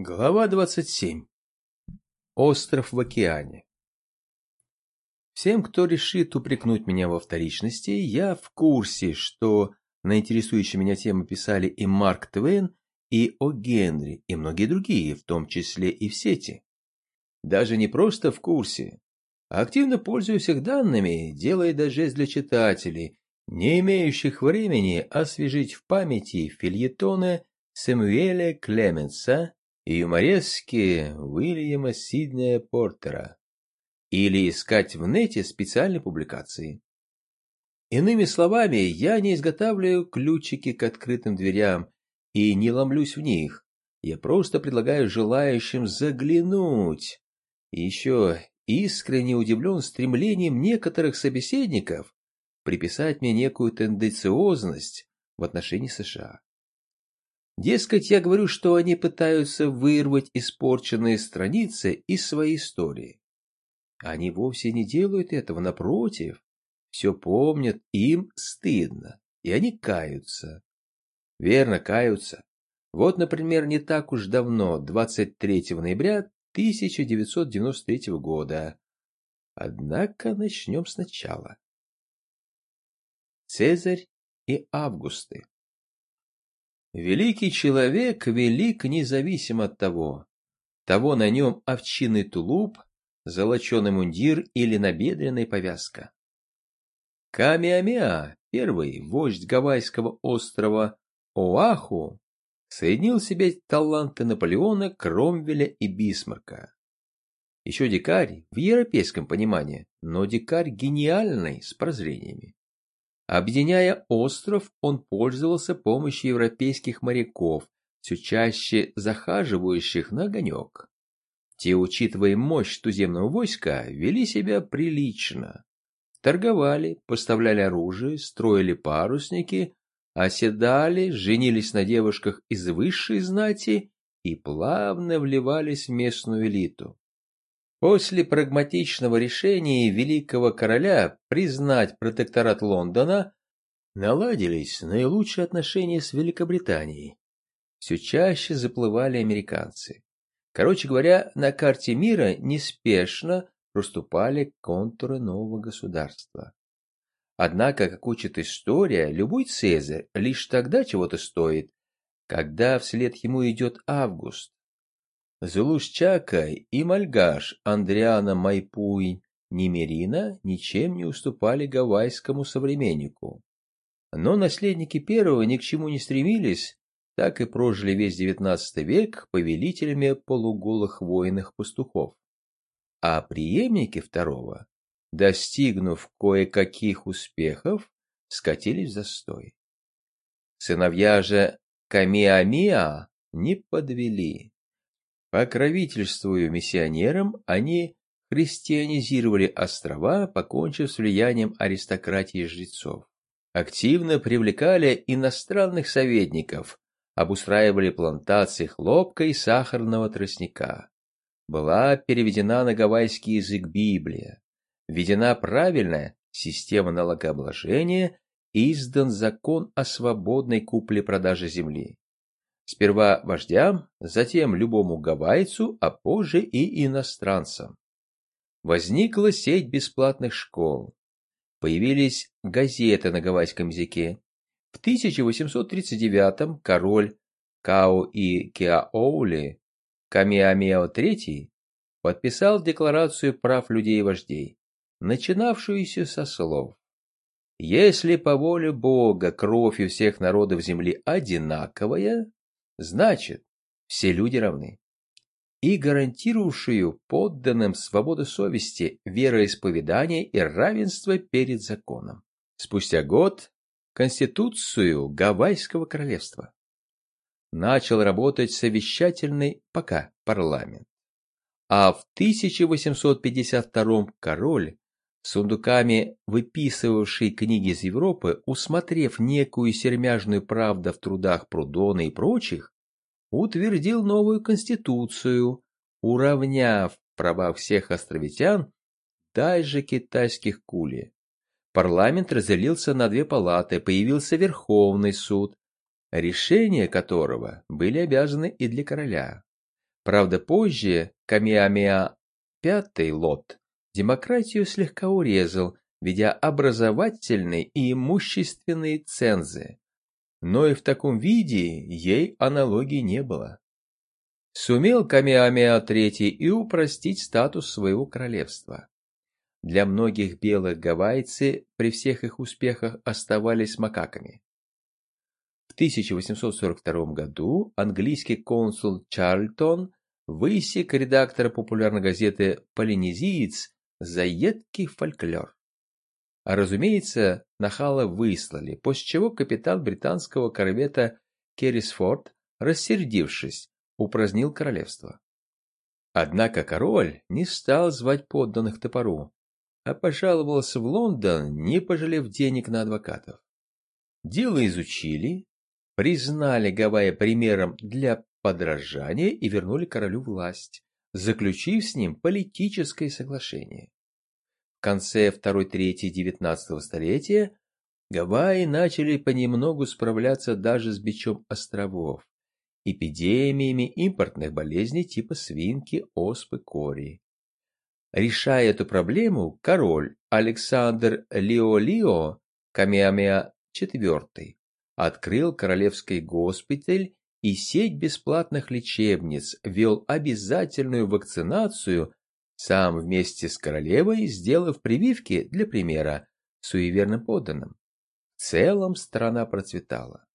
Глава 27. Остров в океане. Всем, кто решит упрекнуть меня во вторичности, я в курсе, что на интересующие меня темы писали и Марк Твен, и О. Генри, и многие другие, в том числе и в сети. Даже не просто в курсе, а активно пользуюсь их данными, делая даже для читателей, не имеющих времени освежить в памяти фильетоны Сэмюэля Клеменса и юморески Уильяма Сиднея Портера или искать в нете специальные публикации. Иными словами, я не изготавливаю ключики к открытым дверям и не ломлюсь в них. Я просто предлагаю желающим заглянуть. И еще искренне удивлен стремлением некоторых собеседников приписать мне некую тенденциозность в отношении США. Дескать, я говорю, что они пытаются вырвать испорченные страницы из своей истории. Они вовсе не делают этого, напротив, все помнят, им стыдно, и они каются. Верно, каются. Вот, например, не так уж давно, 23 ноября 1993 года. Однако начнем сначала. Цезарь и Августы Великий человек велик независимо от того, того на нем овчинный тулуп, золоченый мундир или набедренная повязка. Камиамеа, первый вождь гавайского острова Оаху, соединил в себе таланты Наполеона, Кромвеля и Бисмарка. Еще дикарь в европейском понимании, но дикарь гениальный, с прозрениями. Объединяя остров, он пользовался помощью европейских моряков, все чаще захаживающих на огонек. Те, учитывая мощь туземного войска, вели себя прилично. Торговали, поставляли оружие, строили парусники, оседали, женились на девушках из высшей знати и плавно вливались в местную элиту. После прагматичного решения великого короля признать протекторат Лондона наладились наилучшие отношения с Великобританией. Все чаще заплывали американцы. Короче говоря, на карте мира неспешно проступали контуры нового государства. Однако, как учит история, любой Цезарь лишь тогда чего-то стоит, когда вслед ему идет Август, Зулушчака и Мальгаш Андриана Майпуй Немерина ничем не уступали гавайскому современнику. Но наследники первого ни к чему не стремились, так и прожили весь девятнадцатый век повелителями полуголых воинных пастухов. А преемники второго, достигнув кое-каких успехов, скатились в застой. Сыновья же Камиамиа не подвели. Покровительствуя миссионерам, они христианизировали острова, покончив с влиянием аристократии жрецов. Активно привлекали иностранных советников, обустраивали плантации хлопка и сахарного тростника. Была переведена на гавайский язык Библия, введена правильная система налогообложения издан закон о свободной купле-продаже земли. Сперва вождям, затем любому гавайцу, а позже и иностранцам. Возникла сеть бесплатных школ. Появились газеты на гавайском языке. В 1839 король Као и Кеаоули Камиамео III подписал Декларацию прав людей и вождей, начинавшуюся со слов «Если по воле Бога кровь у всех народов земли одинаковая, Значит, все люди равны. И гарантировавшую подданным свободу совести, вероисповедания и равенство перед законом. Спустя год Конституцию Гавайского королевства. Начал работать совещательный пока парламент. А в 1852 король, сундуками выписывавший книги из Европы, усмотрев некую сермяжную правду в трудах Прудона и прочих, утвердил новую конституцию, уравняв права всех островитян даже китайских кули. Парламент разделился на две палаты, появился Верховный суд, решения которого были обязаны и для короля. Правда, позже Камиамиа пятый лот демократию слегка урезал, ведя образовательные и имущественные цензы. Но и в таком виде ей аналогии не было. Сумел Камиамиа III и упростить статус своего королевства. Для многих белых гавайцы при всех их успехах оставались макаками. В 1842 году английский консул Чарльтон высек редактора популярной газеты «Полинезиец» за едкий фольклор. А разумеется, нахала выслали, после чего капитан британского корвета Керрисфорд, рассердившись, упразднил королевство. Однако король не стал звать подданных топору, а пожаловался в Лондон, не пожалев денег на адвокатов. Дело изучили, признали Гавайи примером для подражания и вернули королю власть, заключив с ним политическое соглашение. В конце второй трети XIX столетия Гавайи начали понемногу справляться даже с бичом островов, эпидемиями импортных болезней типа свинки, оспы, кори. Решая эту проблему, король Александр Лио-Лио Камиамеа IV открыл королевский госпиталь и сеть бесплатных лечебниц, вел обязательную вакцинацию, сам вместе с королевой сделав прививки для примера суеверным подданным. В целом страна процветала.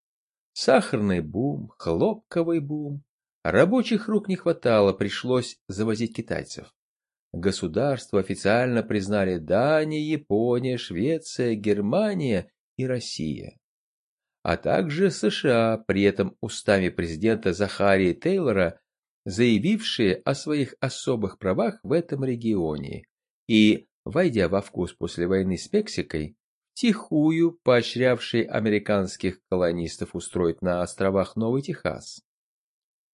Сахарный бум, хлопковый бум. Рабочих рук не хватало, пришлось завозить китайцев. Государство официально признали Дания, Япония, Швеция, Германия и Россия. А также США, при этом устами президента Захарии Тейлора, заявившие о своих особых правах в этом регионе и, войдя во вкус после войны с Мексикой, тихую поощрявшие американских колонистов устроить на островах Новый Техас.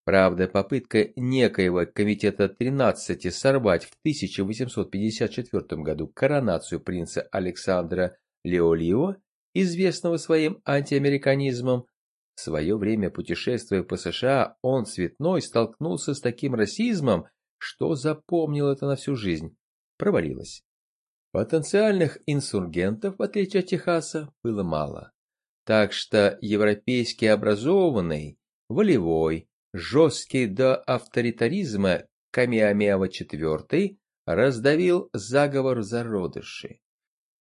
Правда, попытка некоего комитета 13 сорвать в 1854 году коронацию принца Александра Леолио, известного своим антиамериканизмом, в свое время путешествуя по США, он цветной столкнулся с таким расизмом, что запомнил это на всю жизнь, провалилась. Потенциальных инсургентов, в отличие от Техаса, было мало. Так что европейский образованный, волевой, жесткий до авторитаризма Камиамеава IV раздавил заговор зародыши.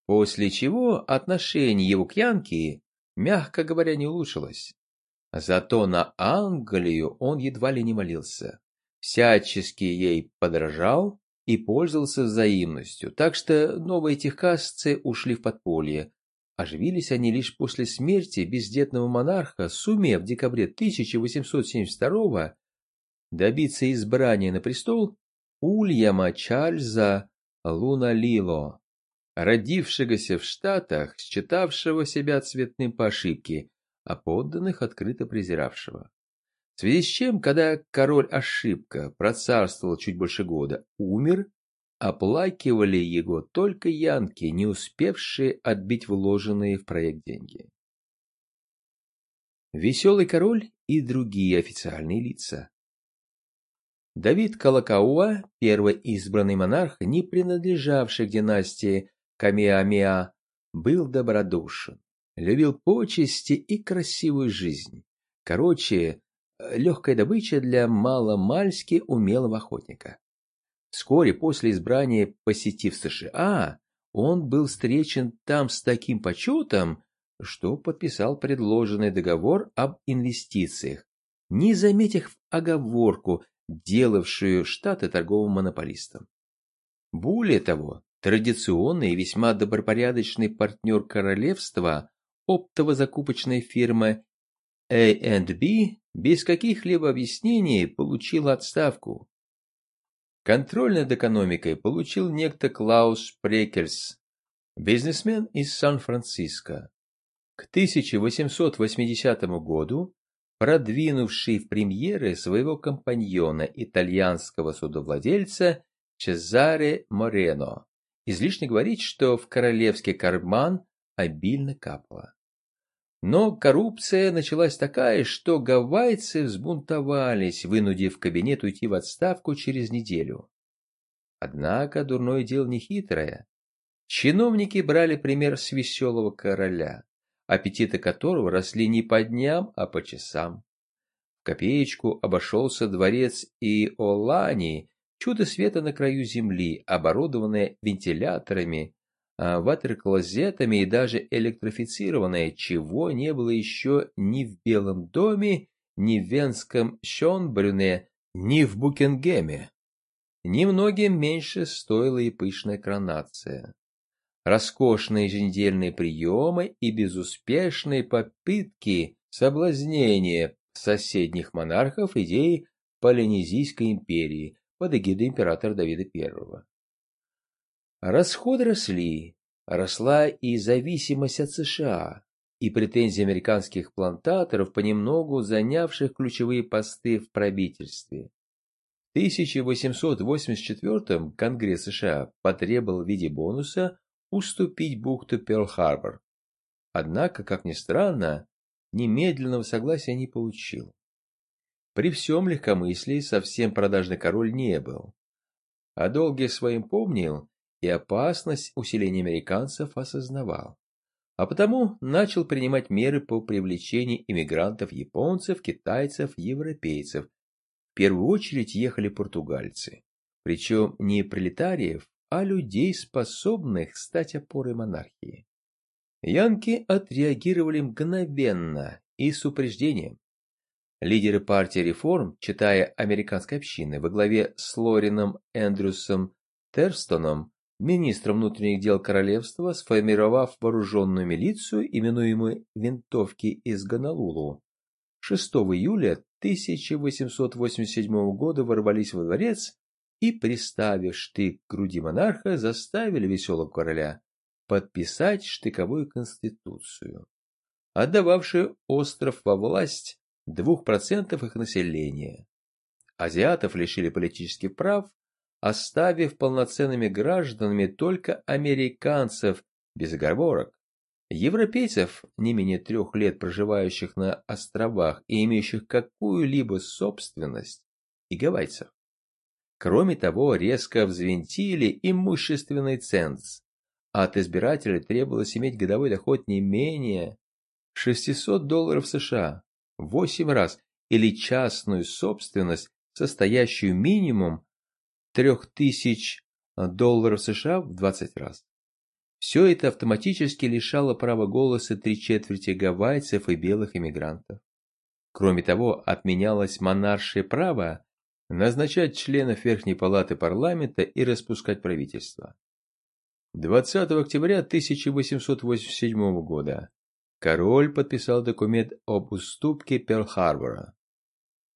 После чего отношение его к Янке, мягко говоря, не улучшилось. Зато на Англию он едва ли не молился. Всячески ей подражал и пользовался взаимностью, так что новые техасцы ушли в подполье. Оживились они лишь после смерти бездетного монарха, сумев в декабре 1872 добиться избрания на престол Ульяма Чарльза Луналило, родившегося в Штатах, считавшего себя цветным по ошибке, а подданных открыто презиравшего. В связи с чем, когда король ошибка процарствовал чуть больше года, умер, оплакивали его только янки, не успевшие отбить вложенные в проект деньги. Веселый король и другие официальные лица. Давид Калакауа, первый избранный монарх, не принадлежавший к династии Камиамиа, был добродушен, любил почести и красивую жизнь. Короче, легкая добыча для маломальски умелого охотника. Вскоре после избрания, посетив США, он был встречен там с таким почетом, что подписал предложенный договор об инвестициях, не заметив оговорку, делавшую Штаты торговым монополистом. Более того, традиционный и весьма добропорядочный партнер королевства, оптово-закупочная фирма A&B без каких-либо объяснений получил отставку. Контроль над экономикой получил некто Клаус Прекельс, бизнесмен из Сан-Франциско. К 1880 году продвинувший в премьеры своего компаньона, итальянского судовладельца Чезаре Морено. Излишне говорить, что в королевский карман обильно капало. Но коррупция началась такая, что гавайцы взбунтовались, вынудив кабинет уйти в отставку через неделю. Однако дурное дело нехитрое. Чиновники брали пример с веселого короля, аппетиты которого росли не по дням, а по часам. В копеечку обошелся дворец Иолани, чудо света на краю земли, оборудованное вентиляторами, ватер-клозетами и даже электрифицированное, чего не было еще ни в Белом доме, ни в Венском Шонбрюне, ни в Букингеме. Немногим меньше стоила и пышная коронация. Роскошные еженедельные приемы и безуспешные попытки соблазнения соседних монархов идеи Полинезийской империи под эгидой императора Давида I. Расходы росли, росла и зависимость от США, и претензии американских плантаторов, понемногу занявших ключевые посты в правительстве. 1884 Конгресс США потребовал в виде бонуса уступить бухту Перл-Харбор. Однако, как ни странно, немедленного согласия не получил. При всем легкомыслии совсем продажный король не был. О долге своим помнил и опасность усиления американцев осознавал. А потому начал принимать меры по привлечению иммигрантов японцев, китайцев, европейцев, первую очередь ехали португальцы. Причем не пролетариев, а людей, способных стать опорой монархии. Янки отреагировали мгновенно и с упреждением. Лидеры партии реформ, читая американской общины во главе с Лорином Эндрюсом Терстоном, министром внутренних дел королевства, сформировав вооруженную милицию, именуемую «Винтовки из Гонолулу», 6 июля 1887 года ворвались во дворец и, приставив штык к груди монарха, заставили веселого короля подписать штыковую конституцию, отдававшую остров во власть двух процентов их населения. Азиатов лишили политических прав, оставив полноценными гражданами только американцев без оговорок. Европейцев, не менее трех лет проживающих на островах и имеющих какую-либо собственность, и гавайцев. Кроме того, резко взвинтили имущественный ценз. От избирателей требовалось иметь годовой доход не менее 600 долларов США, 8 раз, или частную собственность, состоящую минимум 3000 долларов США в 20 раз. Все это автоматически лишало права голоса три четверти гавайцев и белых иммигрантов. Кроме того, отменялось монаршее право назначать членов Верхней Палаты парламента и распускать правительство. 20 октября 1887 года король подписал документ об уступке Перл-Харбора.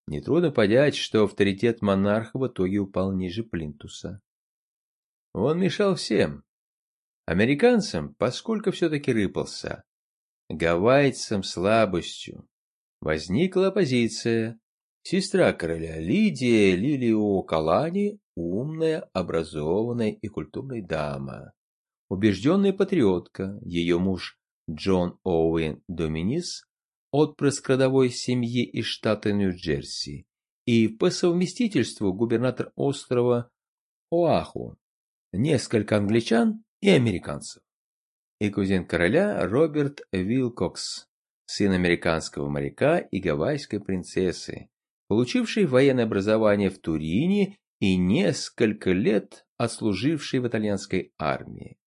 Нетрудно понять, что авторитет монарха в итоге упал ниже Плинтуса. Он мешал всем, Американцам, поскольку все-таки рыпался, гавайцам слабостью, возникла оппозиция. Сестра короля Лидия Лилио Калани – умная, образованная и культурная дама. Убежденная патриотка, ее муж Джон Оуэн Доминис – отпрыск родовой семьи из штата Нью-Джерси и по совместительству губернатор острова Оаху. Несколько англичан и американцев. И кузен короля Роберт Вилкокс, сын американского моряка и гавайской принцессы, получивший военное образование в Турине и несколько лет отслуживший в итальянской армии.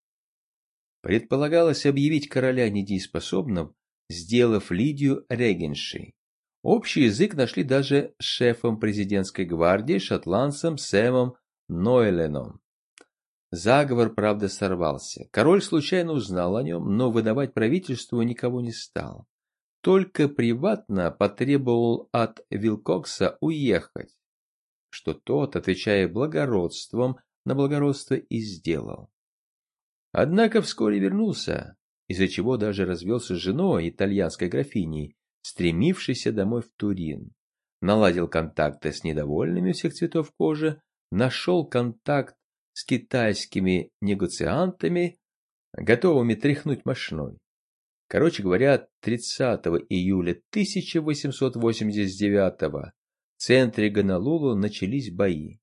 Предполагалось объявить короля недееспособным, сделав Лидию регеншей. Общий язык нашли даже с шефом президентской гвардии шотландцем Сэмом Нойленом. Заговор, правда, сорвался. Король случайно узнал о нем, но выдавать правительству никого не стал. Только приватно потребовал от Вилкокса уехать, что тот, отвечая благородством, на благородство и сделал. Однако вскоре вернулся, из-за чего даже развелся с женой итальянской графиней, стремившейся домой в Турин. Наладил контакты с недовольными всех цветов кожи, нашел контакт с китайскими негациантами, готовыми тряхнуть мощной. Короче говоря, 30 июля 1889 в центре Гонолулу начались бои.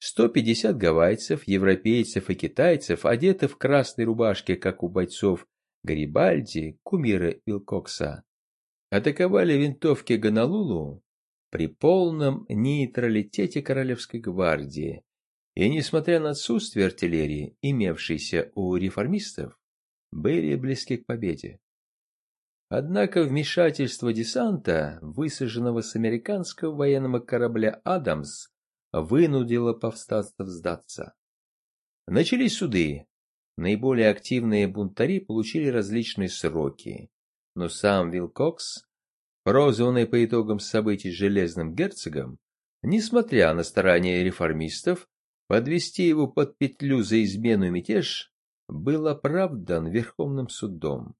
150 гавайцев, европейцев и китайцев, одеты в красные рубашки, как у бойцов Гарибальди, кумира Вилкокса, атаковали винтовки Гонолулу при полном нейтралитете Королевской гвардии, и, несмотря на отсутствие артиллерии, имевшейся у реформистов, были близки к победе. Однако вмешательство десанта, высаженного с американского военного корабля «Адамс», вынудило повстанцев сдаться. Начались суды. Наиболее активные бунтари получили различные сроки, но сам Вилкокс, прозванный по итогам событий Железным герцогом, несмотря на старания реформистов, подвести его под петлю за измену и мятеж, был оправдан Верховным судом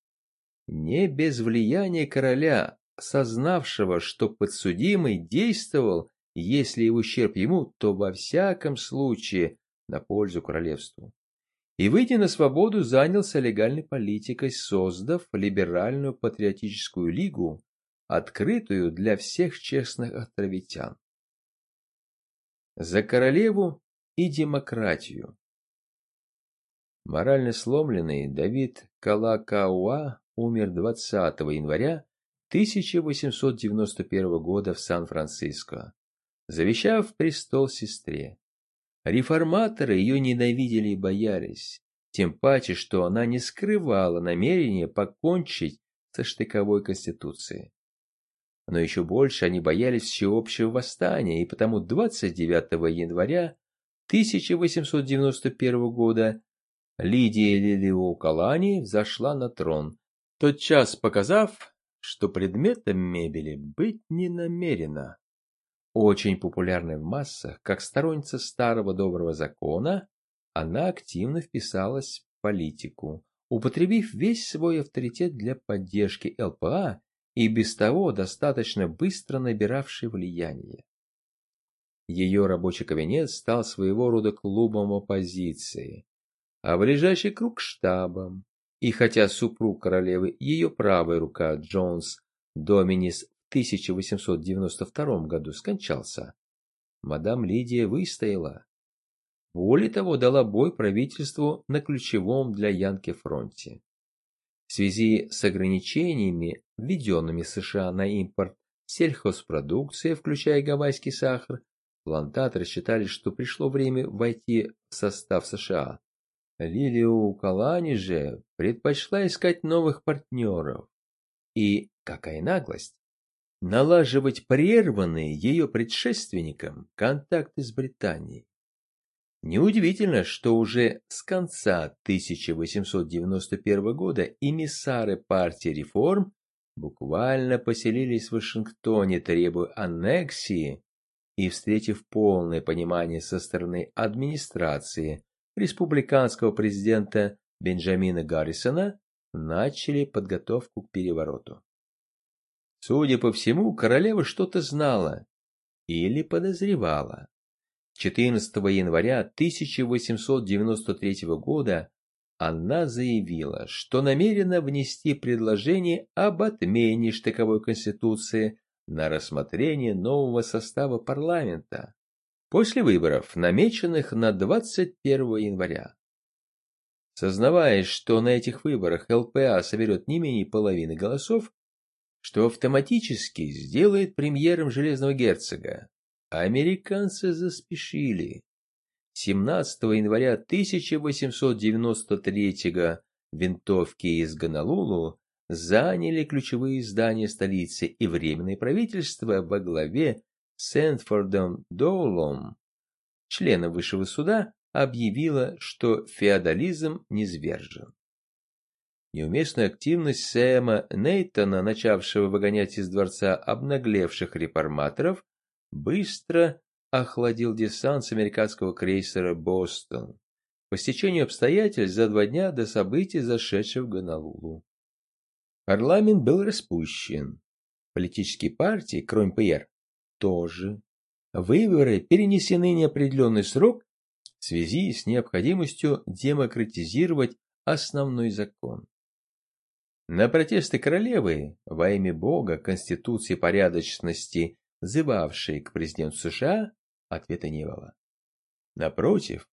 не без влияния короля, сознавшего, что подсудимый действовал, если и ущерб ему, то во всяком случае на пользу королевству. И, выйдя на свободу, занялся легальной политикой, создав либеральную патриотическую лигу, открытую для всех честных островитян. За королеву и демократию. Морально сломленный Давид Калакауа умер 20 января 1891 года в Сан-Франциско, завещав престол сестре. Реформаторы ее ненавидели и боялись, тем паче, что она не скрывала намерения покончить со штыковой конституцией. Но еще больше они боялись всеобщего восстания, и потому 29 января 1891 года Лидия Лилио Калани взошла на трон, тотчас показав, что предметом мебели быть не намерена. Очень популярной в массах, как сторонница старого доброго закона, она активно вписалась в политику, употребив весь свой авторитет для поддержки ЛПА и без того достаточно быстро набиравшей влияние. Ее рабочий кабинет стал своего рода клубом оппозиции, а ближайший круг штабом, и хотя супруг королевы, ее правая рука Джонс Доминис 1892 году скончался, мадам Лидия выстояла. Более того, дала бой правительству на ключевом для Янки фронте. В связи с ограничениями, введенными США на импорт сельхозпродукции, включая гавайский сахар, плантаторы считали, что пришло время войти в состав США. Лилиу Калани же предпочла искать новых партнеров. И, какая наглость, налаживать прерванные ее предшественникам контакты с Британией. Неудивительно, что уже с конца 1891 года эмиссары партии реформ буквально поселились в Вашингтоне, требуя аннексии и, встретив полное понимание со стороны администрации республиканского президента Бенджамина Гаррисона начали подготовку к перевороту. Судя по всему, королева что-то знала или подозревала. 14 января 1893 года она заявила, что намерена внести предложение об отмене штыковой конституции на рассмотрение нового состава парламента после выборов, намеченных на 21 января. Сознавая, что на этих выборах ЛПА соберет не менее половины голосов, что автоматически сделает премьером Железного герцога, американцы заспешили. 17 января 1893 года винтовки из Гонолулу заняли ключевые здания столицы и Временное правительство во главе Сэнфордом Доулом, члена Высшего суда, объявила, что феодализм низвержен. Неуместную активность Сэма Нейтона, начавшего выгонять из дворца обнаглевших реформаторов, быстро охладил десант с американского крейсера «Бостон» по стечению обстоятельств за два дня до событий, зашедших в Гонолулу. Парламент был распущен. Политические партии, кроме ПР, тоже. Выборы перенесены неопределенный срок в связи с необходимостью демократизировать основной закон. На протесты королевы во имя Бога, Конституции порядочности, зывавшей к президенту США, ответа не было. Напротив,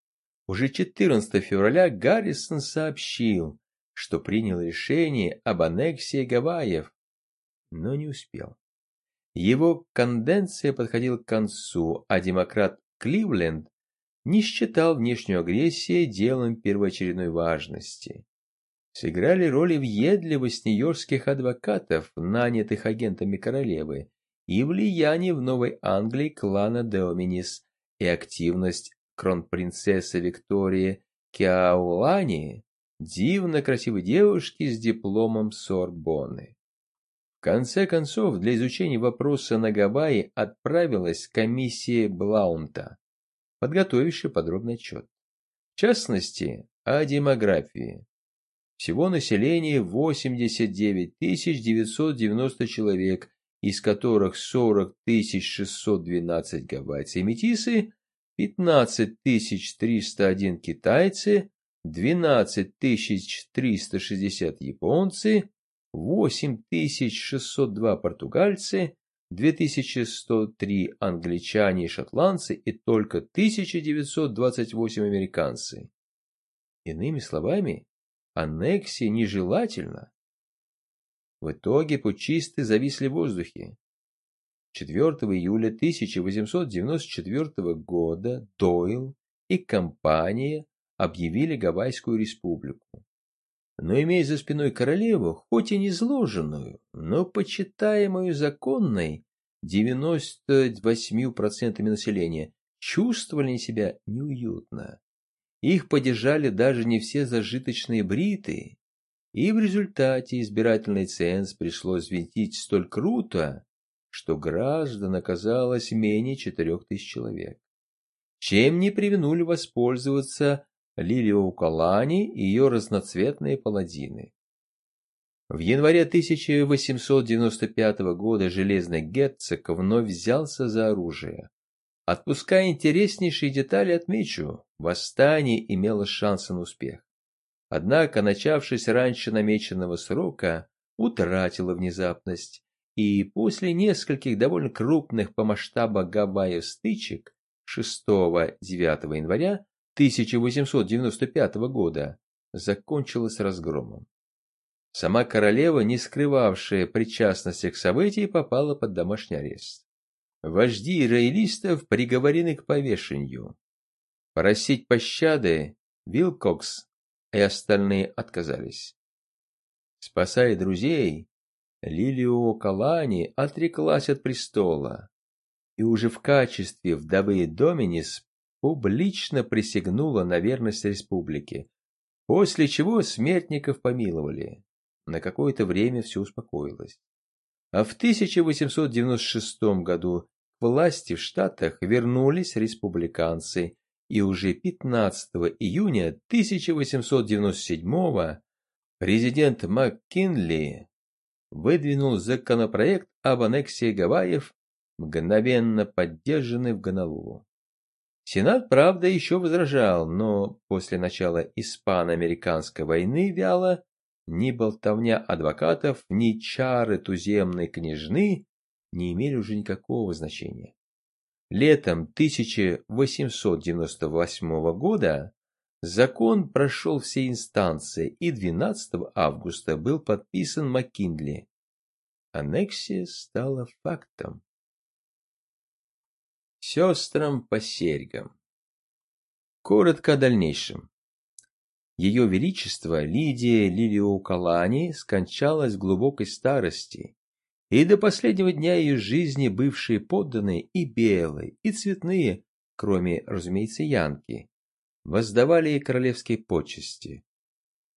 уже 14 февраля Гаррисон сообщил, что принял решение об аннексии Гавайев, но не успел. Его конденция подходила к концу, а демократ Кливленд не считал внешнюю агрессию делом первоочередной важности. Сыграли роли въедливость нью-йоркских адвокатов, нанятых агентами королевы, и влияние в Новой Англии клана Деоминис, и активность кронпринцессы Виктории Киаулани, дивно красивой девушки с дипломом Сорбонны. В конце концов, для изучения вопроса на Гавайи отправилась комиссия Блаунта, подготовившая подробный отчет. В частности, о демографии. Всего население 89 990 человек, из которых 40 612 гавайцы и метисы, 15 301 китайцы, 12 360 японцы, 8602 португальцы, 2103 англичане и шотландцы и только 1928 американцы. Иными словами, аннексия нежелательна. В итоге путчисты зависли в воздухе. 4 июля 1894 года Дойл и компания объявили Гавайскую республику но имея за спиной королеву, хоть и не зложенную, но почитаемую законной 98% населения, чувствовали себя неуютно. Их поддержали даже не все зажиточные бриты, и в результате избирательный ценз пришлось винтить столь круто, что граждан оказалось менее четырех тысяч человек. Чем не привинули воспользоваться Лилиоукалани и ее разноцветные паладины. В январе 1895 года Железный Герцог вновь взялся за оружие. Отпуская интереснейшие детали, отмечу, восстание имело шансы на успех. Однако, начавшись раньше намеченного срока, утратило внезапность, и после нескольких довольно крупных по масштабу Гавайев стычек 6-9 января 1895 года закончилась разгромом. Сама королева, не скрывавшая причастности к событию, попала под домашний арест. Вожди роялистов приговорены к повешению. Просить пощады Вилкокс и остальные отказались. Спасая друзей, Лилио Калани отреклась от престола и уже в качестве вдовы Доминис публично присягнула на верность республике, после чего смертников помиловали. На какое-то время все успокоилось. А в 1896 году власти в Штатах вернулись республиканцы, и уже 15 июня 1897 президент МакКинли выдвинул законопроект об аннексии Гавайев, мгновенно поддержанный в Гонолулу. Сенат, правда, еще возражал, но после начала испано-американской войны вяло ни болтовня адвокатов, ни чары туземной княжны не имели уже никакого значения. Летом 1898 года закон прошел все инстанции и 12 августа был подписан Маккинли. Аннексия стала фактом сестрам по серьгам. Коротко о дальнейшем. Ее Величество Лидия Лилиокалани скончалась в глубокой старости, и до последнего дня ее жизни бывшие подданные и белые, и цветные, кроме, разумеется, Янки, воздавали ей королевские почести.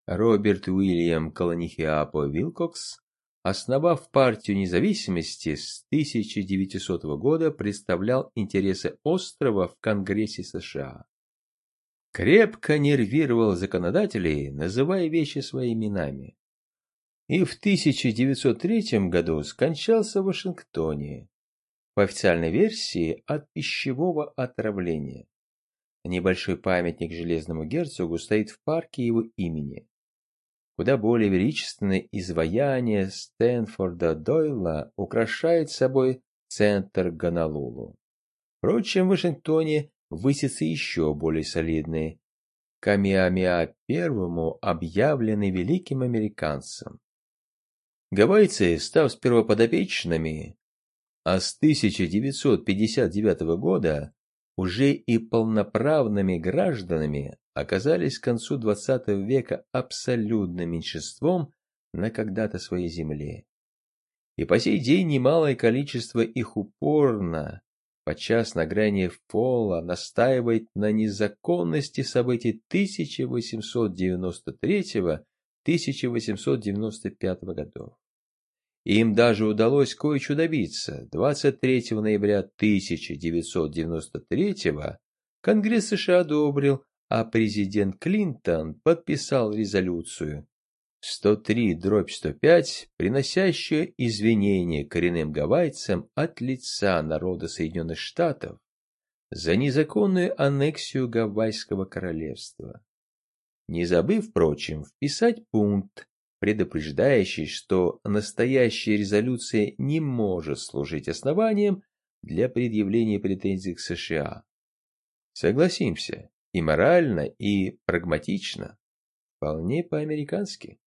Роберт Уильям Колонихиапо Вилкокс Основав партию независимости с 1900 года, представлял интересы острова в Конгрессе США. Крепко нервировал законодателей, называя вещи своими именами. И в 1903 году скончался в Вашингтоне, по официальной версии, от пищевого отравления. Небольшой памятник железному герцогу стоит в парке его имени. Куда более величественное изваяние Стэнфорда Дойла украшает собой центр Гонолулу. Впрочем, в Вашингтоне высится еще более солидный. Камиамиа первому объявленный великим американцем. Гавайцы, став сперва подопечными, а с 1959 года уже и полноправными гражданами оказались к концу XX века абсолютным меньшинством на когда-то своей земле. И по сей день немалое количество их упорно, подчас на грани фола, настаивает на незаконности событий 1893-1895 годов. Им даже удалось кое-что добиться. 23 ноября 1993 Конгресс США одобрил, а президент Клинтон подписал резолюцию 103-105, приносящую извинения коренным гавайцам от лица народа Соединенных Штатов за незаконную аннексию Гавайского королевства. Не забыв, впрочем, вписать пункт, предупреждающий, что настоящая резолюция не может служить основанием для предъявления претензий к США. Согласимся, и морально, и прагматично, вполне по-американски.